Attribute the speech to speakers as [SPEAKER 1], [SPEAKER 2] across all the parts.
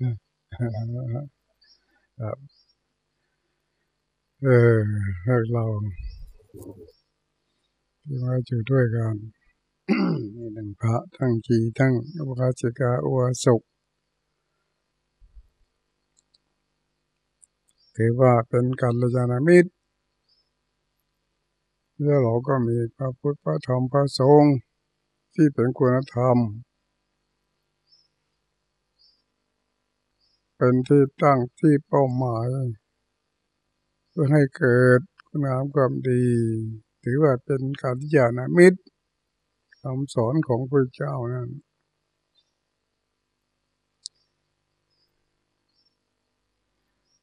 [SPEAKER 1] ครับเออเราที่มาอยู่ด้วยกันมีหนึ่งพระทั้งจีทั้งอุบาสิกาอุสุถือว่าเป็นกัลยาณมิตรแล้วเราก็มีพระพุทธพระธรรมพระสงฆ์ที่เป็นคุณธรรม เป็นที่ตั้งที่เป้าหมายเพื่อให้เกิดคุณงามความดี ถือว่าเป็นกัลยาณมิตรคำสอนของพระเจ้านั้น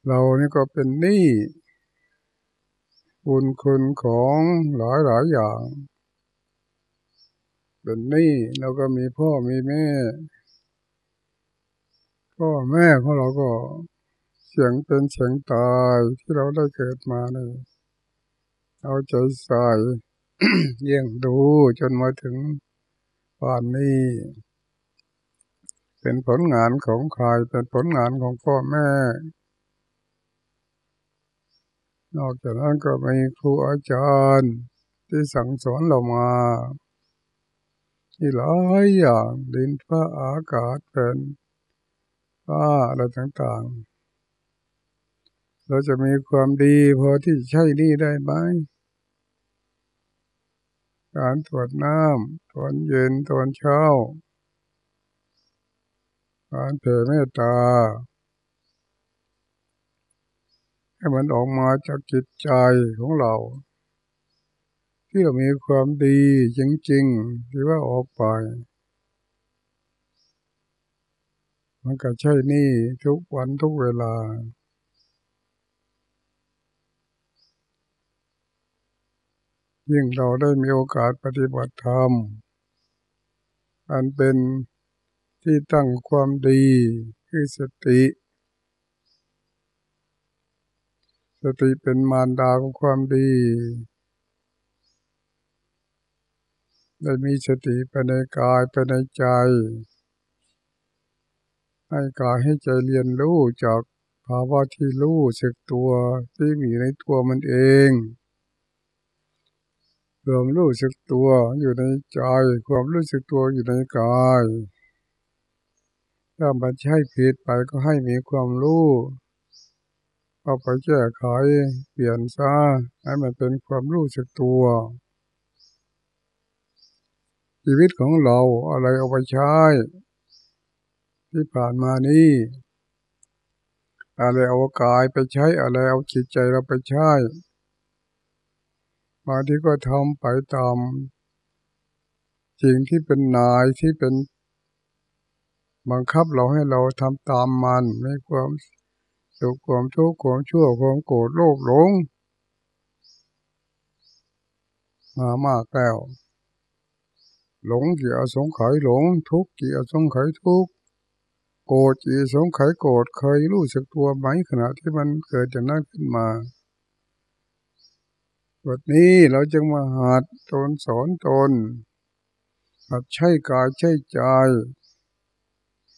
[SPEAKER 1] เรานี่ก็เป็นหนี้บุญคุณของหลายหลายอย่าง เป็นหนี้เราก็มีพ่อมีแม่ พ่อแม่ของเราก็เสียงเป็นเสียงตายที่เราได้เกิดมาเนี่ยเอาใจใส่เยี่ยงดูจนมาถึงป่านนี้ เป็นผลงานของใครเป็นผลงานของพ่อแม่ นอกจากนั้นก็มีครูอาจารย์ที่สั่งสอนเรามาที่หลายอย่างดินฟ้าอากาศเป็น ฟ้าอะไรต่างๆ เราจะมีความดีพอที่ใช้นี่ได้ไหมการตรวจน้ำตอนเย็นตอนเช้า การเผ่เมตตา ให้มันออกมาจากจิตใจของเรา ที่เรามีความดีจริงๆที่ว่าออกไป มันก็ใช่นี่ทุกวันทุกเวลา ยิ่งเราได้มีโอกาสปฏิบัติธรรม อันเป็นที่ตั้งความดีคือสติ สติเป็นมารดาของความดีได้มีสติไปในกายไปในใจ ให้กายให้ใจเรียนรู้จากภาวะที่รู้สึกตัวที่มีในตัวมันเองความรู้สึกตัวอยู่ในใจความรู้สึกตัวอยู่ในกายถ้ามันใช่ผิดไปก็ให้มีความรู้เอาไปแก้ไขเปลี่ยนซะให้มันเป็นความรู้สึกตัว ชีวิตของเราอะไรเอาไปใช้ ที่ผ่านมานี้อะไรเอากายไปใช้อะไรเอาจิตใจเราไปใช้บางทีก็ทำไปตามสิ่งที่เป็นนายที่เป็นบังคับเราให้เราทำตามมันไม่ความสุขความทุกข์ความชั่วความโกรธโลภหลงมามากแล้วหลงกี่อสงไขยหลง ทุกข์กี่อสงไขยทุกข์ โกรธกี่อสงไขยโกรธเคยรู้สึกตัวไหมขณะที่มันเกิดจากนั้นขึ้นมาวันนี้เราจึงมาหัดตนสอนตนหัดใช้กายใช้ใจ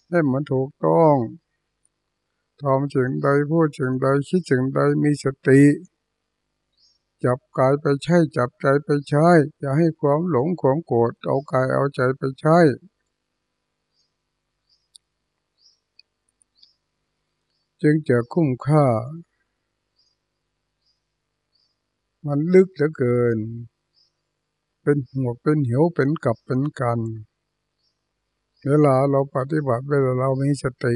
[SPEAKER 1] ให้มันถูกต้องทำสิ่งใดพูดสิ่งใดคิดสิ่งใดมีสติ จับกายไปใช้จับใจไปใช้อย่าให้ความหลงความโกรธเอากายเอาใจไปใช้ จึงจะคุ้มค่า มันลึกเหลือเกิน เป็นหัวเป็นเหวเป็นกับเป็นกัน เวลาเราปฏิบัติเวลาเรามีสติ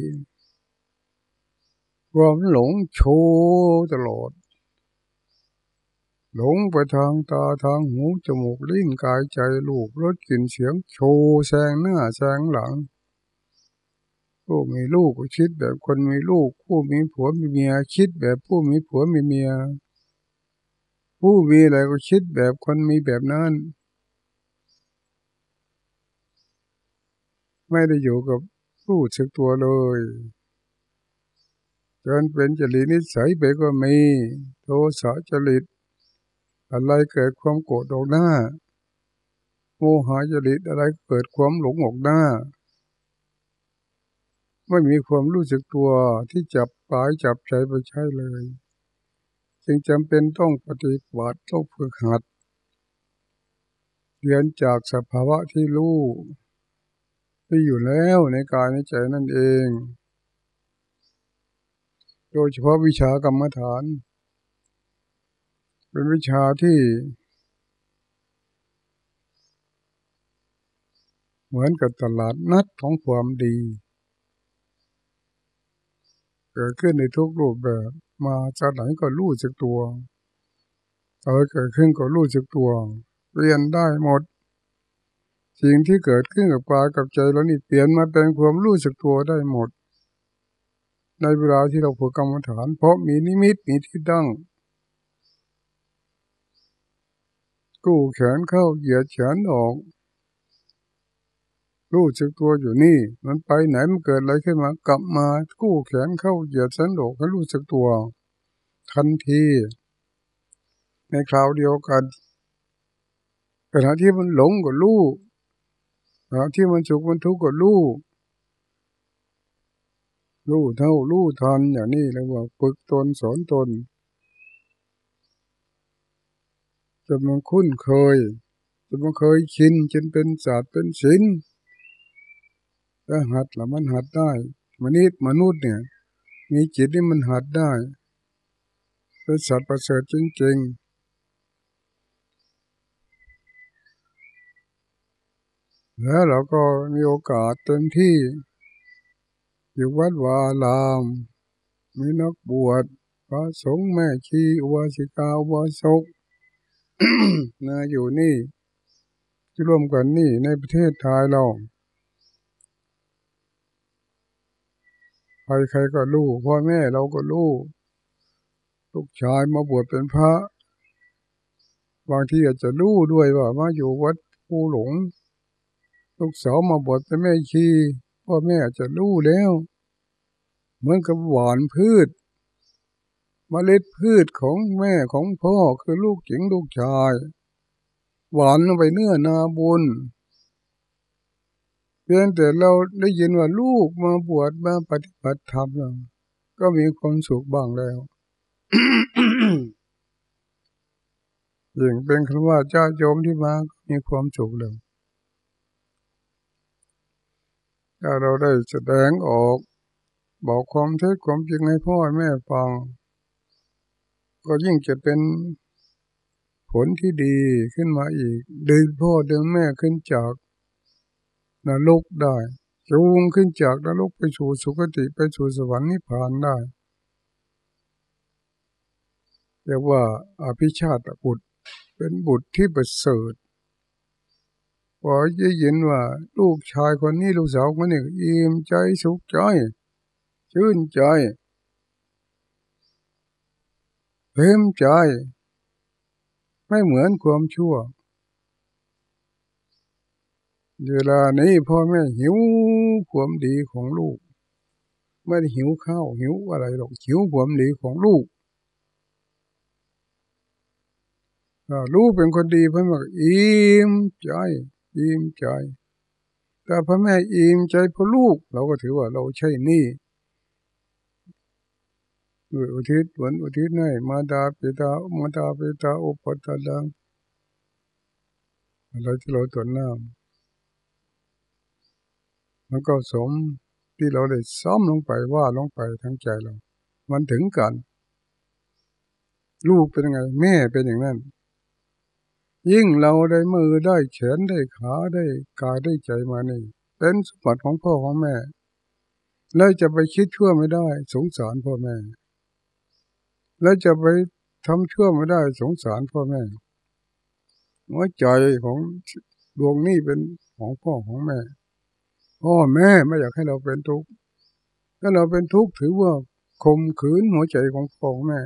[SPEAKER 1] ความหลงโชว์ตลอด หลงไปทางตาทางหูจมูกลิ้นกายใจลูกรสกลิ่นเสียงโชว์แซงหน้าแซงหลัง ผู้มีลูกก็คิดแบบคนมีลูก ผู้มีผัวมีเมียคิดแบบผู้มีผัวมีเมีย ผู้มีอะไรก็คิดแบบคนมีแบบนั้น ไม่ได้อยู่กับผู้สึกตัวเลยจนเป็นจริตนิสัยไปก็มีโทสะจริต อะไรเกิดความโกรธออกหน้าโมหะจริตอะไรเกิดความหลงออกหน้า ไม่มีความรู้สึกตัวที่จับปลายจับใจไปใช้เลย จึงจำเป็นต้องปฏิบัติต้องฝึกหัดเรียนจากสภาวะที่รู้ที่อยู่แล้วในกายในใจนั่นเอง โดยเฉพาะวิชากรรมฐาน เป็นวิชาที่ เหมือนกับตลาดนัดของความดี เกิดขึ้นในทุกรูปแบบ มาจากไหนก็รู้จักตัวเออเกิดขึ้นก็รู้จักตัว เปลี่ยนได้หมด สิ่งที่เกิดขึ้นกับกายกับใจแล้วนี่เปลี่ยนมาเป็นความรู้จักตัวได้หมด ในเวลาที่เราฝึกกรรมฐาน เพราะมีนิมิตมีที่ตั้งกู้แขนเข้าเหยียดแขนออก รู้สึกตัวอยู่นี่ มันไปไหนมันเกิดอะไรขึ้นมา กลับมากู้แขนเข้าเหยียดสันโดกให้รู้สึกตัว ทันที ในคราวเดียวกันขณะที่มันหลงก็รู้ขณะที่มันสุขมันทุกข์ก็รู้รู้เท่ารู้ทันอย่างนี้เรียกว่าฝึกตนสอนตนจนมันคุ้นเคยจนมันเคยชินจนเป็นศาสตร์เป็นศิลป์ ถ้าหัดแล้วมันหัดได้มนุษย์มนุษย์เนี่ย มีจิตที่มันหัดได้เป็นสัตว์ประเสริฐจริงๆ แล้วเราก็มีโอกาสเต็มที่ อยู่วัดวาลาม มีนักบวชพระสงฆ์แม่ชีอุบาสิกาอุบาสกนาอยู่นี่ที่ร่วมกันนี่ในประเทศไทยเรา ใครใครก็รู้พ่อแม่เราก็รู้ลูกชายมาบวชเป็นพระ บางทีอาจจะรู้ด้วยว่ามาอยู่วัดภูหลง ลูกสาวมาบวชเป็นแม่ชีพ่อแม่อาจจะรู้แล้ว เหมือนกับหวานพืชมเมล็ดพืชของแม่ของพ่อคือลูกหญิงลูกชาย หวานไปเนื้อนาบุญ เพียงแต่เราได้ยินว่าลูกมาบวชมาปฏิบัติธรรมแล้วก็มีความสุขบ้างแล้วยิ่งเป็นคำว่าเจ้าโยมที่มามีความสุขเลยถ้าเราได้แสดงออก บอกความเท็จความจริงให้พ่อแม่ฟัง ก็ยิ่งจะเป็นผลที่ดีขึ้นมาอีก ดึงพ่อดึงแม่ขึ้นจาก นรกได้จูงขึ้นจากนรกไปสู่สุคติไปสู่สวรรค์นิพพานได้เรียกว่าอภิชาติบุตร เป็นบุตรที่ประเสริฐพอจะยินว่า ลูกชายคนนี้ลูกสาวคนนี้อิ่มใจสุขใจ ชื่นใจเพิ่มใจ ไม่เหมือนความชั่ว เวลานี้พ่อแม่หิวความดีของลูก ไม่ได้หิวข้าวหิวอะไรหรอกหิวความดีของลูกลูกเป็นคนดีพ่อแม่อิ่มใจอิ่มใจแต่พ่อแม่อิ่มใจพระลูก เราก็ถือว่าเราใช่นี่อุทิศวันอุทิศให้มาดาปิตามาดาปิตาอุปตะลังอะไรที่เราตัวน้ำ มันก็สมที่เราได้ซ้อมลงไปว่าลงไปทั้งใจเรา มันถึงกัน ลูกเป็นยังไง แม่เป็นอย่างนั้น ยิ่งเราได้มือได้แขนได้ขาได้กายได้ใจมานี่เป็นสมบัติของพ่อของแม่แล้วจะไปคิดชั่วไม่ได้ สงสารพ่อแม่ แล้วจะไปทำชั่วไม่ได้ สงสารพ่อแม่หัวใจของดวงนี้เป็นของพ่อของแม่ พ่อแม่ไม่อยากให้เราเป็นทุกข์ถ้าเราเป็นทุกข์ถือว่าข่มขืนหัวใจของพ่อของแม่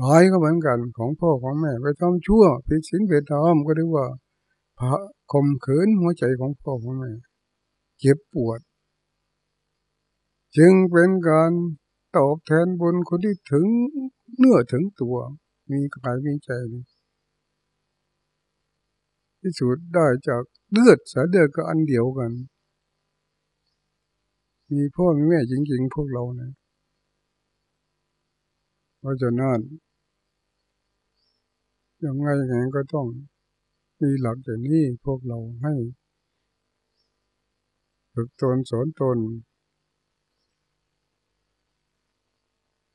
[SPEAKER 1] กายก็เหมือนกันของพ่อของแม่ ไปทำชั่วผิดศีลผิดธรรมก็เรียกว่าพระข่มขืนหัวใจของพ่อของแม่ เจ็บปวด จึงเป็นการตอบแทนบุญคนที่ถึงเนื้อถึงตัว มีกายมีใจที่สุดได้จากเลือดสายเลือดก็อันเดียวกัน มีพ่อมีแม่จริงๆพวกเรานะเพราะฉะนั้นยังไงไงก็ต้องมีหลักอย่างนี้พวกเราให้ฝึกตนสอนตน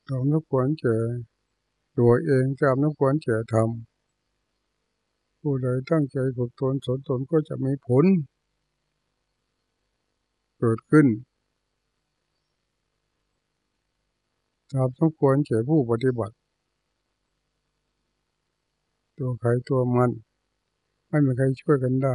[SPEAKER 1] ทำนักควรเจอตัวเองจำนักควรเจอทำผู้ใดตั้งใจฝึกตนสอนตนก็จะมีผล เกิดขึ้น ทำต้องควรเฉยผู้ปฏิบัติ ตัวใครตัวมัน ไม่มีใครช่วยกันได้